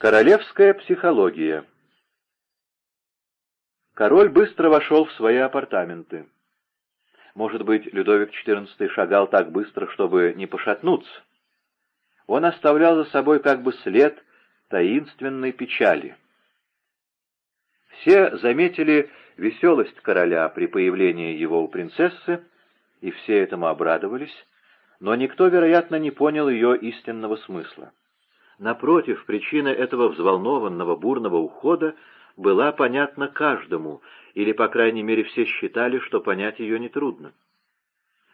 Королевская психология Король быстро вошел в свои апартаменты. Может быть, Людовик XIV шагал так быстро, чтобы не пошатнуться. Он оставлял за собой как бы след таинственной печали. Все заметили веселость короля при появлении его у принцессы, и все этому обрадовались, но никто, вероятно, не понял ее истинного смысла. Напротив, причина этого взволнованного, бурного ухода была понятна каждому, или, по крайней мере, все считали, что понять ее нетрудно.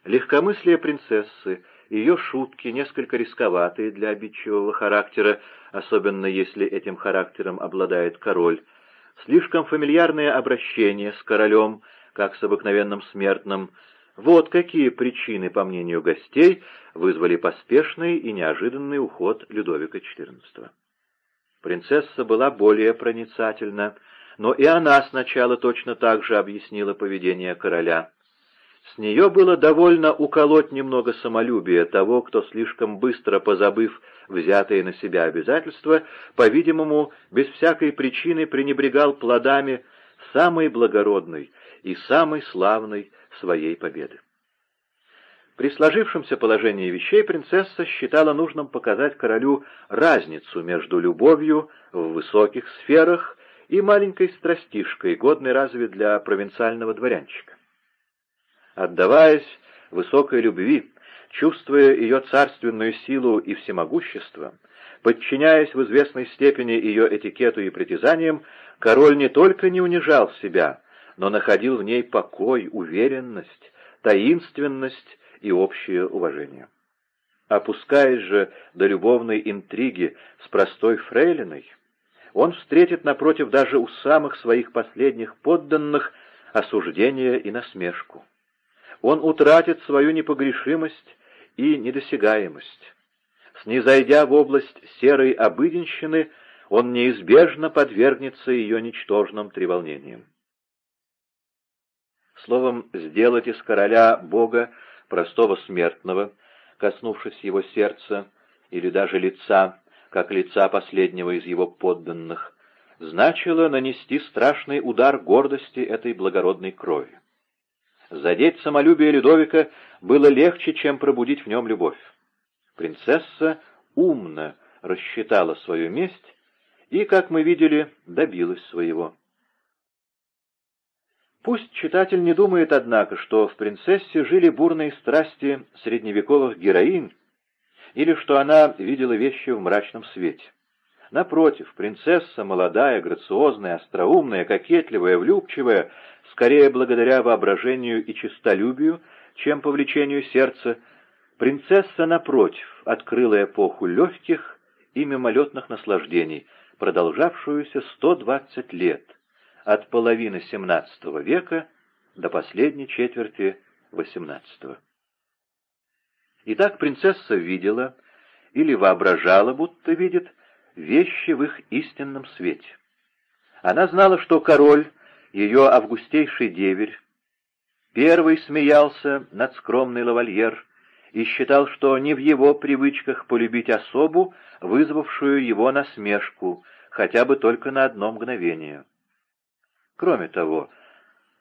Легкомыслие принцессы, ее шутки, несколько рисковатые для обидчивого характера, особенно если этим характером обладает король, слишком фамильярное обращение с королем, как с обыкновенным смертным, вот какие причины, по мнению гостей, вызвали поспешный и неожиданный уход Людовика XIV. Принцесса была более проницательна, но и она сначала точно так же объяснила поведение короля. С нее было довольно уколоть немного самолюбия того, кто, слишком быстро позабыв взятые на себя обязательства, по-видимому, без всякой причины пренебрегал плодами самой благородной и самой славной своей победы. При сложившемся положении вещей принцесса считала нужным показать королю разницу между любовью в высоких сферах и маленькой страстишкой, годной разве для провинциального дворянчика. Отдаваясь высокой любви, чувствуя ее царственную силу и всемогущество, подчиняясь в известной степени ее этикету и притязаниям, король не только не унижал себя, но находил в ней покой, уверенность, таинственность и общее уважение. Опускаясь же до любовной интриги с простой фрейлиной, он встретит напротив даже у самых своих последних подданных осуждение и насмешку. Он утратит свою непогрешимость и недосягаемость. Снизойдя в область серой обыденщины, он неизбежно подвергнется ее ничтожным треволнениям. Словом, сделать из короля Бога простого смертного, коснувшись его сердца или даже лица, как лица последнего из его подданных, значило нанести страшный удар гордости этой благородной крови. Задеть самолюбие Людовика было легче, чем пробудить в нем любовь. Принцесса умно рассчитала свою месть и, как мы видели, добилась своего. Пусть читатель не думает, однако, что в «Принцессе» жили бурные страсти средневековых героинь, или что она видела вещи в мрачном свете. Напротив, принцесса, молодая, грациозная, остроумная, кокетливая, влюбчивая, скорее благодаря воображению и честолюбию, чем по влечению сердца, принцесса, напротив, открыла эпоху легких и мимолетных наслаждений, продолжавшуюся 120 лет, от половины XVII века до последней четверти XVIII. Итак, принцесса видела или воображала, будто видит, вещи в их истинном свете. Она знала, что король, ее августейший деверь, первый смеялся над скромной лавальер и считал, что не в его привычках полюбить особу, вызвавшую его насмешку, хотя бы только на одно мгновение. Кроме того,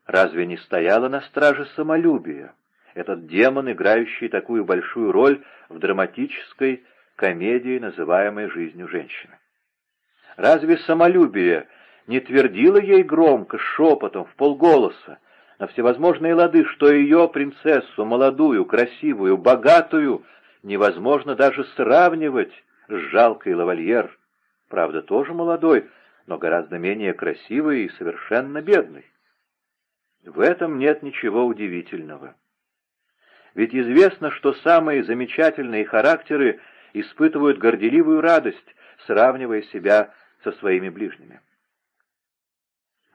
разве не стояло на страже самолюбия, этот демон, играющий такую большую роль в драматической комедии, называемой жизнью женщины? Разве самолюбие не твердило ей громко, шепотом, в полголоса, на всевозможные лады, что ее принцессу, молодую, красивую, богатую, невозможно даже сравнивать с жалкой лавальер, правда, тоже молодой, но гораздо менее красивый и совершенно бедный. В этом нет ничего удивительного. Ведь известно, что самые замечательные характеры испытывают горделивую радость, сравнивая себя со своими ближними.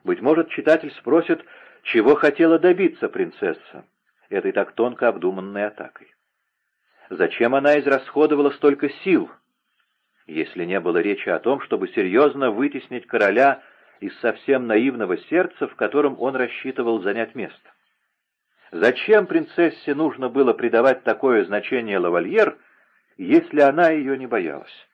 Быть может, читатель спросит, чего хотела добиться принцесса этой так тонко обдуманной атакой. Зачем она израсходовала столько сил, если не было речи о том, чтобы серьезно вытеснить короля из совсем наивного сердца, в котором он рассчитывал занять место. Зачем принцессе нужно было придавать такое значение лавальер, если она ее не боялась?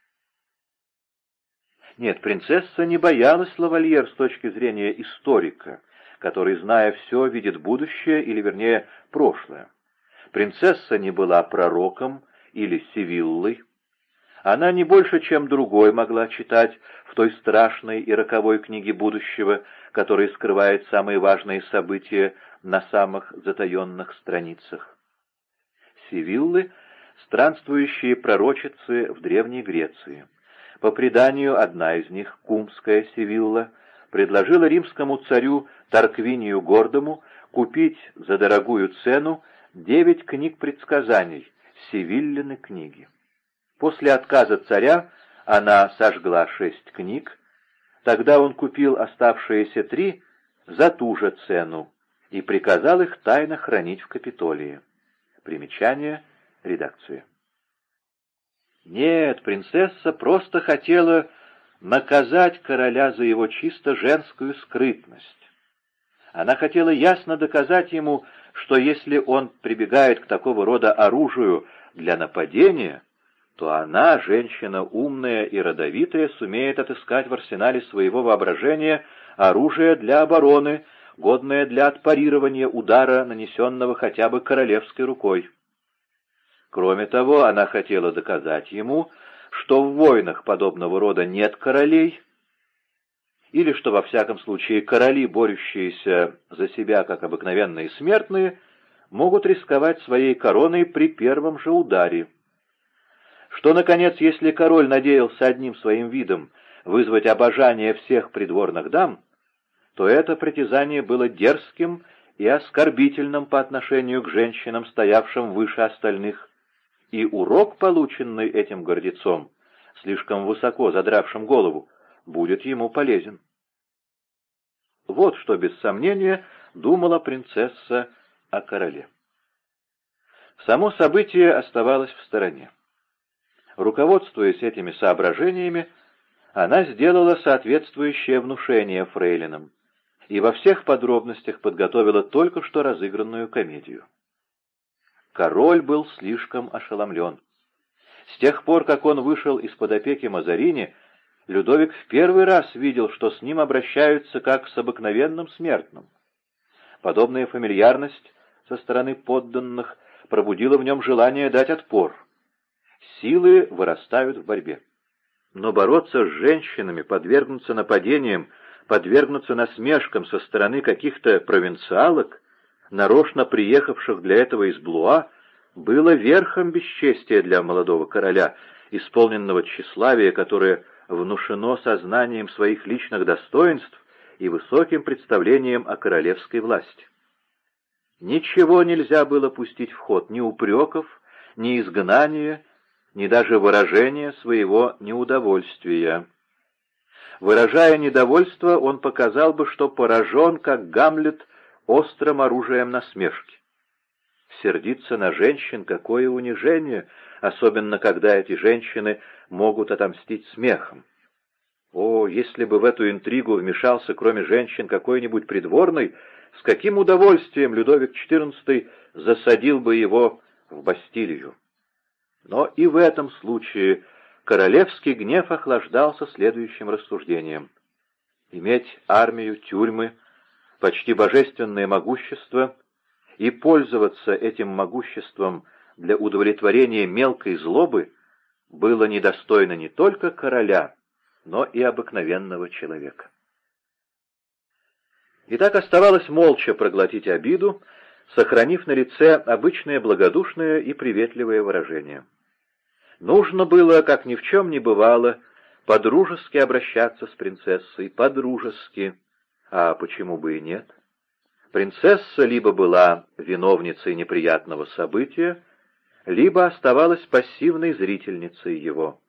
Нет, принцесса не боялась лавальер с точки зрения историка, который, зная все, видит будущее, или, вернее, прошлое. Принцесса не была пророком или сивиллой. Она не больше, чем другой могла читать в той страшной и роковой книге будущего, которая скрывает самые важные события на самых затаенных страницах. Сивиллы — странствующие пророчицы в Древней Греции. По преданию, одна из них, Кумская Сивилла, предложила римскому царю Тарквинию Гордому купить за дорогую цену девять книг предсказаний, Севиллины книги. После отказа царя она сожгла шесть книг, тогда он купил оставшиеся три за ту же цену и приказал их тайно хранить в Капитолии. Примечание редакции. Нет, принцесса просто хотела наказать короля за его чисто женскую скрытность. Она хотела ясно доказать ему, что если он прибегает к такого рода оружию для нападения, то она, женщина умная и родовитая, сумеет отыскать в арсенале своего воображения оружие для обороны, годное для отпарирования удара, нанесенного хотя бы королевской рукой. Кроме того, она хотела доказать ему, что в войнах подобного рода нет королей, или что, во всяком случае, короли, борющиеся за себя, как обыкновенные смертные, могут рисковать своей короной при первом же ударе. Что, наконец, если король надеялся одним своим видом вызвать обожание всех придворных дам, то это притязание было дерзким и оскорбительным по отношению к женщинам, стоявшим выше остальных, и урок, полученный этим гордецом, слишком высоко задравшим голову, будет ему полезен. Вот что, без сомнения, думала принцесса о короле. Само событие оставалось в стороне. Руководствуясь этими соображениями, она сделала соответствующее внушение фрейлинам и во всех подробностях подготовила только что разыгранную комедию. Король был слишком ошеломлен. С тех пор, как он вышел из-под опеки Мазарини, Людовик в первый раз видел, что с ним обращаются как с обыкновенным смертным. Подобная фамильярность со стороны подданных пробудила в нем желание дать отпор. Силы вырастают в борьбе. Но бороться с женщинами, подвергнуться нападениям, подвергнуться насмешкам со стороны каких-то провинциалок, нарочно приехавших для этого из Блуа, было верхом бесчестия для молодого короля, исполненного тщеславия, которое внушено сознанием своих личных достоинств и высоким представлением о королевской власти. Ничего нельзя было пустить в ход, ни упреков, ни изгнания, ни даже выражения своего неудовольствия. Выражая недовольство, он показал бы, что поражен, как Гамлет, острым оружием насмешки. Сердиться на женщин — какое унижение, особенно когда эти женщины могут отомстить смехом. О, если бы в эту интригу вмешался, кроме женщин, какой-нибудь придворный, с каким удовольствием Людовик XIV засадил бы его в Бастилию. Но и в этом случае королевский гнев охлаждался следующим рассуждением. Иметь армию, тюрьмы, почти божественное могущество и пользоваться этим могуществом для удовлетворения мелкой злобы было недостойно не только короля, но и обыкновенного человека. И так оставалось молча проглотить обиду, сохранив на лице обычное благодушное и приветливое выражение. Нужно было, как ни в чем не бывало, подружески обращаться с принцессой, подружески, а почему бы и нет? Принцесса либо была виновницей неприятного события, либо оставалась пассивной зрительницей его.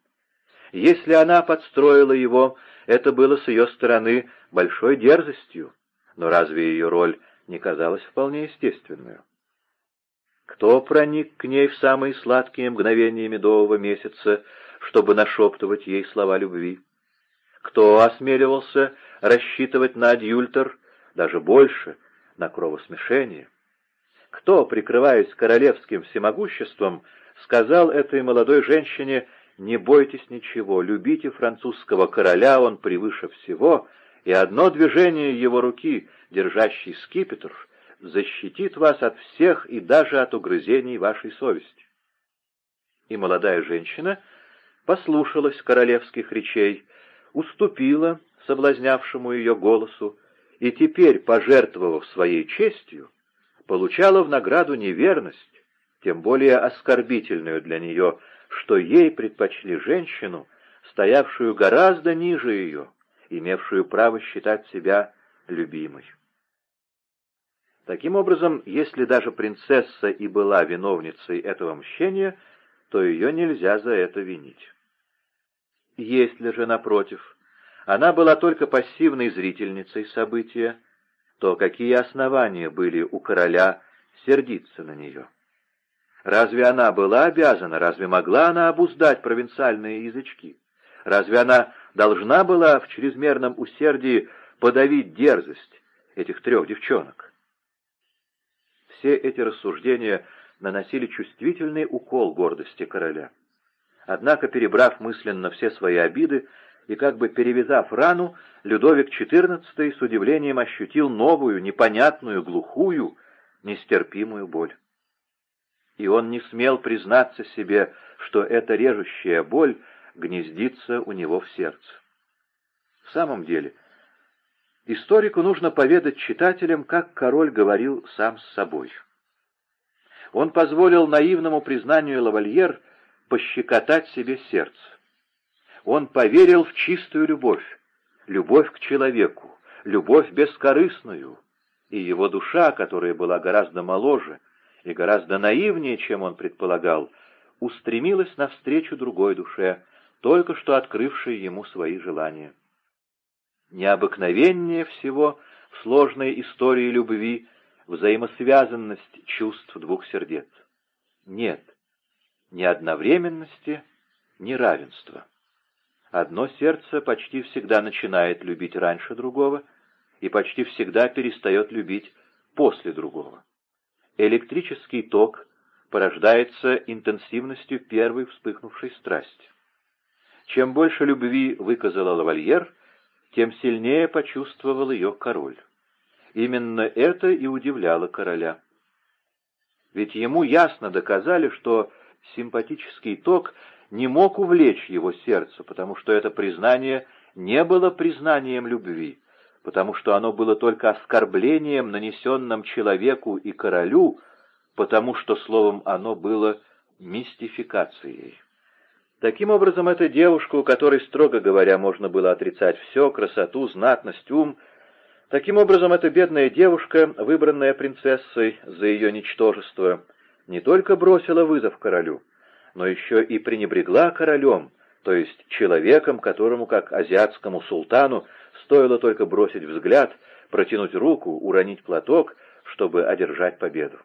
Если она подстроила его, это было с ее стороны большой дерзостью, но разве ее роль не казалась вполне естественной? Кто проник к ней в самые сладкие мгновения медового месяца, чтобы нашептывать ей слова любви? Кто осмеливался рассчитывать на адюльтер, даже больше, на кровосмешение? Кто, прикрываясь королевским всемогуществом, сказал этой молодой женщине Не бойтесь ничего, любите французского короля, он превыше всего, и одно движение его руки, держащий скипетр, защитит вас от всех и даже от угрызений вашей совести. И молодая женщина послушалась королевских речей, уступила соблазнявшему ее голосу, и теперь, пожертвовав своей честью, получала в награду неверность, тем более оскорбительную для нее, что ей предпочли женщину, стоявшую гораздо ниже ее, имевшую право считать себя любимой. Таким образом, если даже принцесса и была виновницей этого мщения, то ее нельзя за это винить. Если же, напротив, она была только пассивной зрительницей события, то какие основания были у короля сердиться на нее? Разве она была обязана, разве могла она обуздать провинциальные язычки? Разве она должна была в чрезмерном усердии подавить дерзость этих трех девчонок? Все эти рассуждения наносили чувствительный укол гордости короля. Однако, перебрав мысленно все свои обиды и как бы перевязав рану, Людовик XIV с удивлением ощутил новую, непонятную, глухую, нестерпимую боль и он не смел признаться себе, что эта режущая боль гнездится у него в сердце. В самом деле, историку нужно поведать читателям, как король говорил сам с собой. Он позволил наивному признанию лавальер пощекотать себе сердце. Он поверил в чистую любовь, любовь к человеку, любовь бескорыстную, и его душа, которая была гораздо моложе, и гораздо наивнее, чем он предполагал, устремилась навстречу другой душе, только что открывшей ему свои желания. Необыкновеннее всего в сложной истории любви взаимосвязанность чувств двух сердец. Нет ни одновременности, ни равенства. Одно сердце почти всегда начинает любить раньше другого и почти всегда перестает любить после другого. Электрический ток порождается интенсивностью первой вспыхнувшей страсти. Чем больше любви выказала лавальер, тем сильнее почувствовал ее король. Именно это и удивляло короля. Ведь ему ясно доказали, что симпатический ток не мог увлечь его сердце, потому что это признание не было признанием любви, потому что оно было только оскорблением, нанесенным человеку и королю, потому что, словом, оно было мистификацией. Таким образом, эта девушка, у которой, строго говоря, можно было отрицать все, красоту, знатность, ум, таким образом, эта бедная девушка, выбранная принцессой за ее ничтожество, не только бросила вызов королю, но еще и пренебрегла королем, то есть человеком, которому, как азиатскому султану, Стоило только бросить взгляд, протянуть руку, уронить платок, чтобы одержать победу.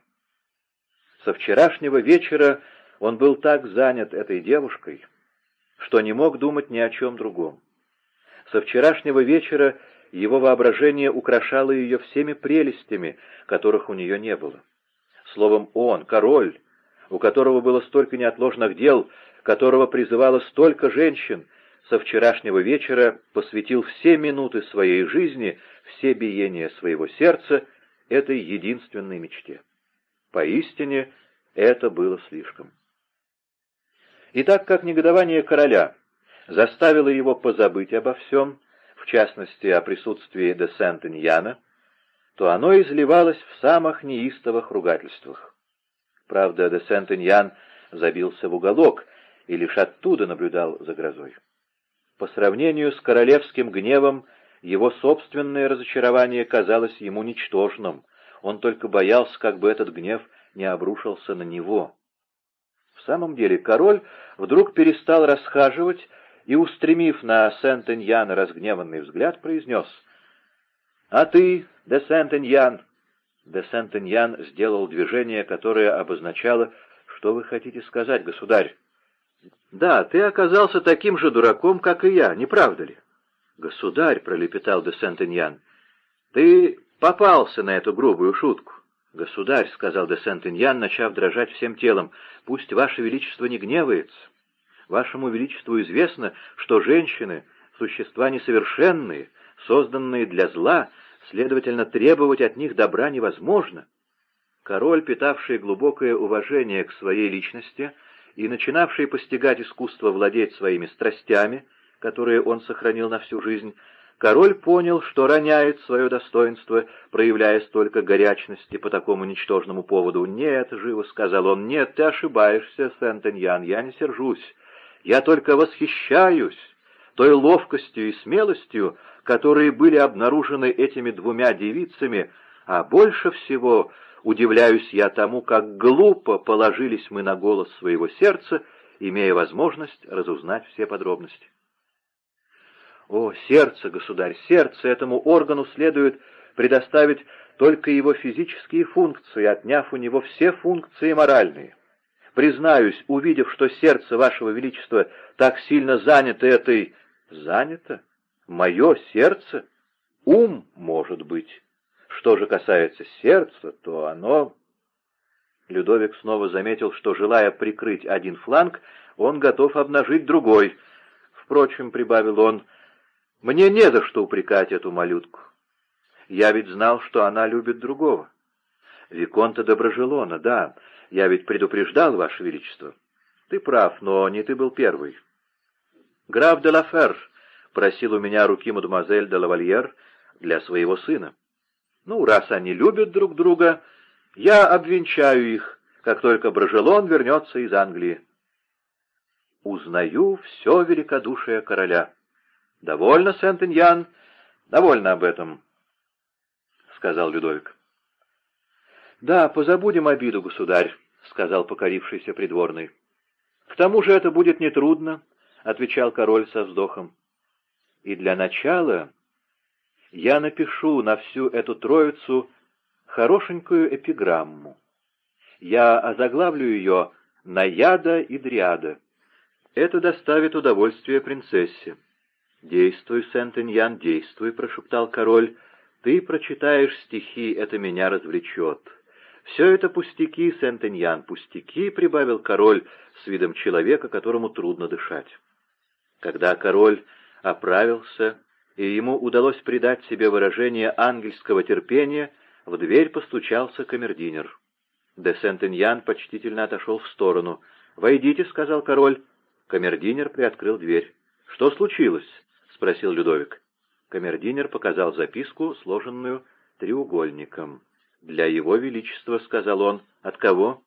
Со вчерашнего вечера он был так занят этой девушкой, что не мог думать ни о чем другом. Со вчерашнего вечера его воображение украшало ее всеми прелестями, которых у нее не было. Словом, он, король, у которого было столько неотложных дел, которого призывало столько женщин, со вчерашнего вечера посвятил все минуты своей жизни, все биения своего сердца этой единственной мечте. Поистине, это было слишком. И так как негодование короля заставило его позабыть обо всем, в частности о присутствии де Сент-Иньяна, то оно изливалось в самых неистовых ругательствах. Правда, де Сент-Иньян забился в уголок и лишь оттуда наблюдал за грозой. По сравнению с королевским гневом, его собственное разочарование казалось ему ничтожным, он только боялся, как бы этот гнев не обрушился на него. В самом деле король вдруг перестал расхаживать и, устремив на Сент-Эньяна разгневанный взгляд, произнес «А ты, де Сент-Эньян?» Де Сент-Эньян сделал движение, которое обозначало «Что вы хотите сказать, государь?» «Да, ты оказался таким же дураком, как и я, не правда ли?» «Государь», — пролепетал де Сент-Иньян, — «ты попался на эту грубую шутку». «Государь», — сказал де Сент-Иньян, начав дрожать всем телом, — «пусть ваше величество не гневается. Вашему Величеству известно, что женщины — существа несовершенные, созданные для зла, следовательно, требовать от них добра невозможно. Король, питавший глубокое уважение к своей личности и начинавший постигать искусство владеть своими страстями, которые он сохранил на всю жизнь, король понял, что роняет свое достоинство, проявляя столько горячности по такому ничтожному поводу. «Нет», — живо сказал он, — «нет, ты ошибаешься, Сент-Эньян, я не сержусь. Я только восхищаюсь той ловкостью и смелостью, которые были обнаружены этими двумя девицами, а больше всего удивляюсь я тому, как глупо положились мы на голос своего сердца, имея возможность разузнать все подробности. О, сердце, государь, сердце этому органу следует предоставить только его физические функции, отняв у него все функции моральные. Признаюсь, увидев, что сердце вашего величества так сильно занято этой... Занято? Мое сердце? Ум, может быть. Что же касается сердца, то оно... Людовик снова заметил, что, желая прикрыть один фланг, он готов обнажить другой. Впрочем, — прибавил он, — мне не за что упрекать эту малютку. Я ведь знал, что она любит другого. Виконта Доброжелона, да, я ведь предупреждал, Ваше Величество. Ты прав, но не ты был первый. Граф де Лафер просил у меня руки мадемуазель де Лавальер для своего сына. Ну, раз они любят друг друга, я обвенчаю их, как только Брожелон вернется из Англии. Узнаю все великодушие короля. Довольно, Сент-Иньян, довольно об этом, — сказал Людовик. Да, позабудем обиду, государь, — сказал покорившийся придворный. К тому же это будет нетрудно, — отвечал король со вздохом. И для начала я напишу на всю эту троицу хорошенькую эпиграмму. Я озаглавлю ее «Наяда и Дриада». Это доставит удовольствие принцессе. «Действуй, Сент-Иньян, действуй», — прошептал король. «Ты прочитаешь стихи, это меня развлечет». «Все это пустяки, Сент-Иньян, пустяки», — прибавил король с видом человека, которому трудно дышать. Когда король оправился, и ему удалось придать себе выражение ангельского терпения, в дверь постучался камердинер. Де Сент-Иньян почтительно отошел в сторону. «Войдите», — сказал король. Камердинер приоткрыл дверь. «Что случилось?» — спросил Людовик. Камердинер показал записку, сложенную треугольником. «Для его величества», — сказал он. «От кого?»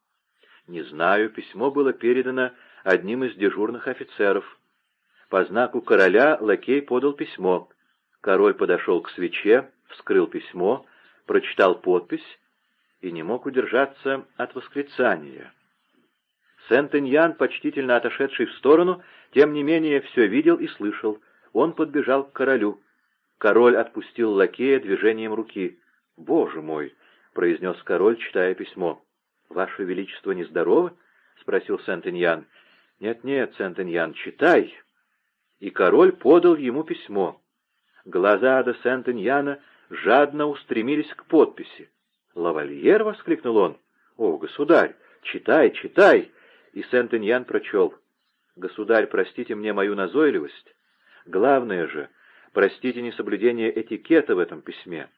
«Не знаю. Письмо было передано одним из дежурных офицеров». По знаку короля лакей подал письмо. Король подошел к свече, вскрыл письмо, прочитал подпись и не мог удержаться от восклицания. Сент-Эньян, почтительно отошедший в сторону, тем не менее все видел и слышал. Он подбежал к королю. Король отпустил лакея движением руки. «Боже мой!» — произнес король, читая письмо. «Ваше Величество нездорово?» — спросил Сент-Эньян. «Нет-нет, Сент-Эньян, читай!» И король подал ему письмо. Глаза де Сент-Иньяна жадно устремились к подписи. «Лавальер!» — воскликнул он. «О, государь, читай, читай!» И Сент-Иньян прочел. «Государь, простите мне мою назойливость. Главное же, простите несоблюдение этикета в этом письме.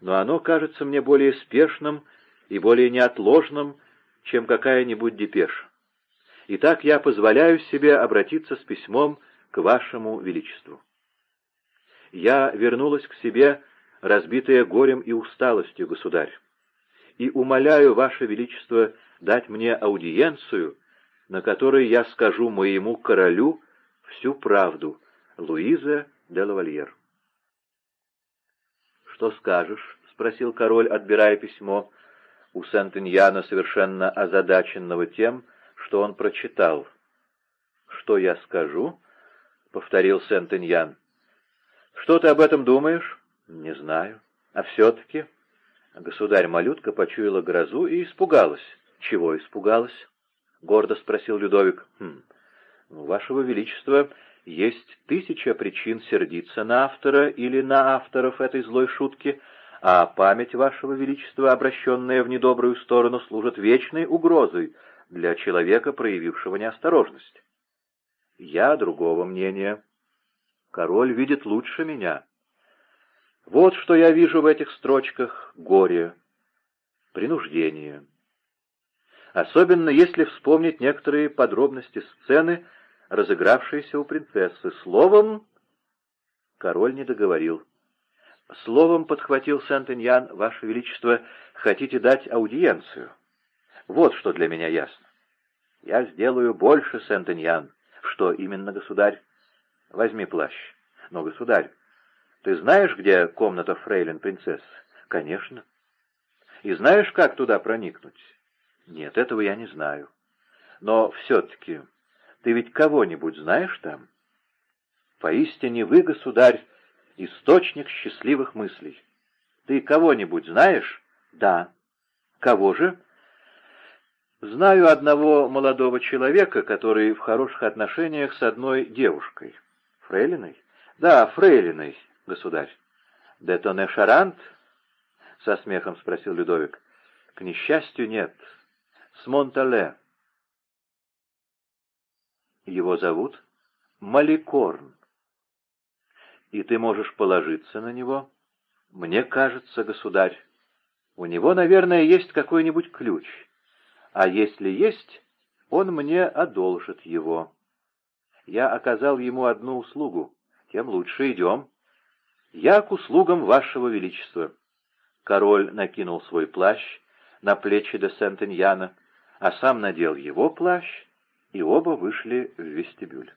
Но оно кажется мне более спешным и более неотложным, чем какая-нибудь депеша. Итак, я позволяю себе обратиться с письмом к вашему величеству я вернулась к себе, разбитая горем и усталостью, государь, и умоляю, Ваше Величество, дать мне аудиенцию, на которой я скажу моему королю всю правду. Луиза де Лавальер. «Что скажешь?» — спросил король, отбирая письмо у Сент-Иньяна, совершенно озадаченного тем, что он прочитал. «Что я скажу?» — повторил Сент-Иньян. Что ты об этом думаешь? Не знаю. А все-таки... Государь-малютка почуяла грозу и испугалась. Чего испугалась? Гордо спросил Людовик. Хм. У вашего величества есть тысяча причин сердиться на автора или на авторов этой злой шутки, а память вашего величества, обращенная в недобрую сторону, служит вечной угрозой для человека, проявившего неосторожность. Я другого мнения. Король видит лучше меня. Вот что я вижу в этих строчках — горе, принуждение. Особенно если вспомнить некоторые подробности сцены, разыгравшиеся у принцессы. Словом, король не договорил. Словом подхватил Сент-Эньян, Ваше Величество, хотите дать аудиенцию. Вот что для меня ясно. Я сделаю больше, Сент-Эньян. Что именно, государь? Возьми плащ. Но, государь, ты знаешь, где комната фрейлин принцессы? Конечно. И знаешь, как туда проникнуть? Нет, этого я не знаю. Но все-таки ты ведь кого-нибудь знаешь там? Поистине вы, государь, источник счастливых мыслей. Ты кого-нибудь знаешь? Да. Кого же? Знаю одного молодого человека, который в хороших отношениях с одной девушкой. Фрейлиной? Да, фрейлиной, государь. Детоне Шарант? Со смехом спросил Людовик. К несчастью, нет. С Монтале. Его зовут Маликорн. И ты можешь положиться на него? Мне кажется, государь, у него, наверное, есть какой-нибудь ключ. А если есть, он мне одолжит его. Я оказал ему одну услугу, тем лучше идем. Я к услугам вашего величества. Король накинул свой плащ на плечи де Сент-Эньяна, а сам надел его плащ, и оба вышли в вестибюль.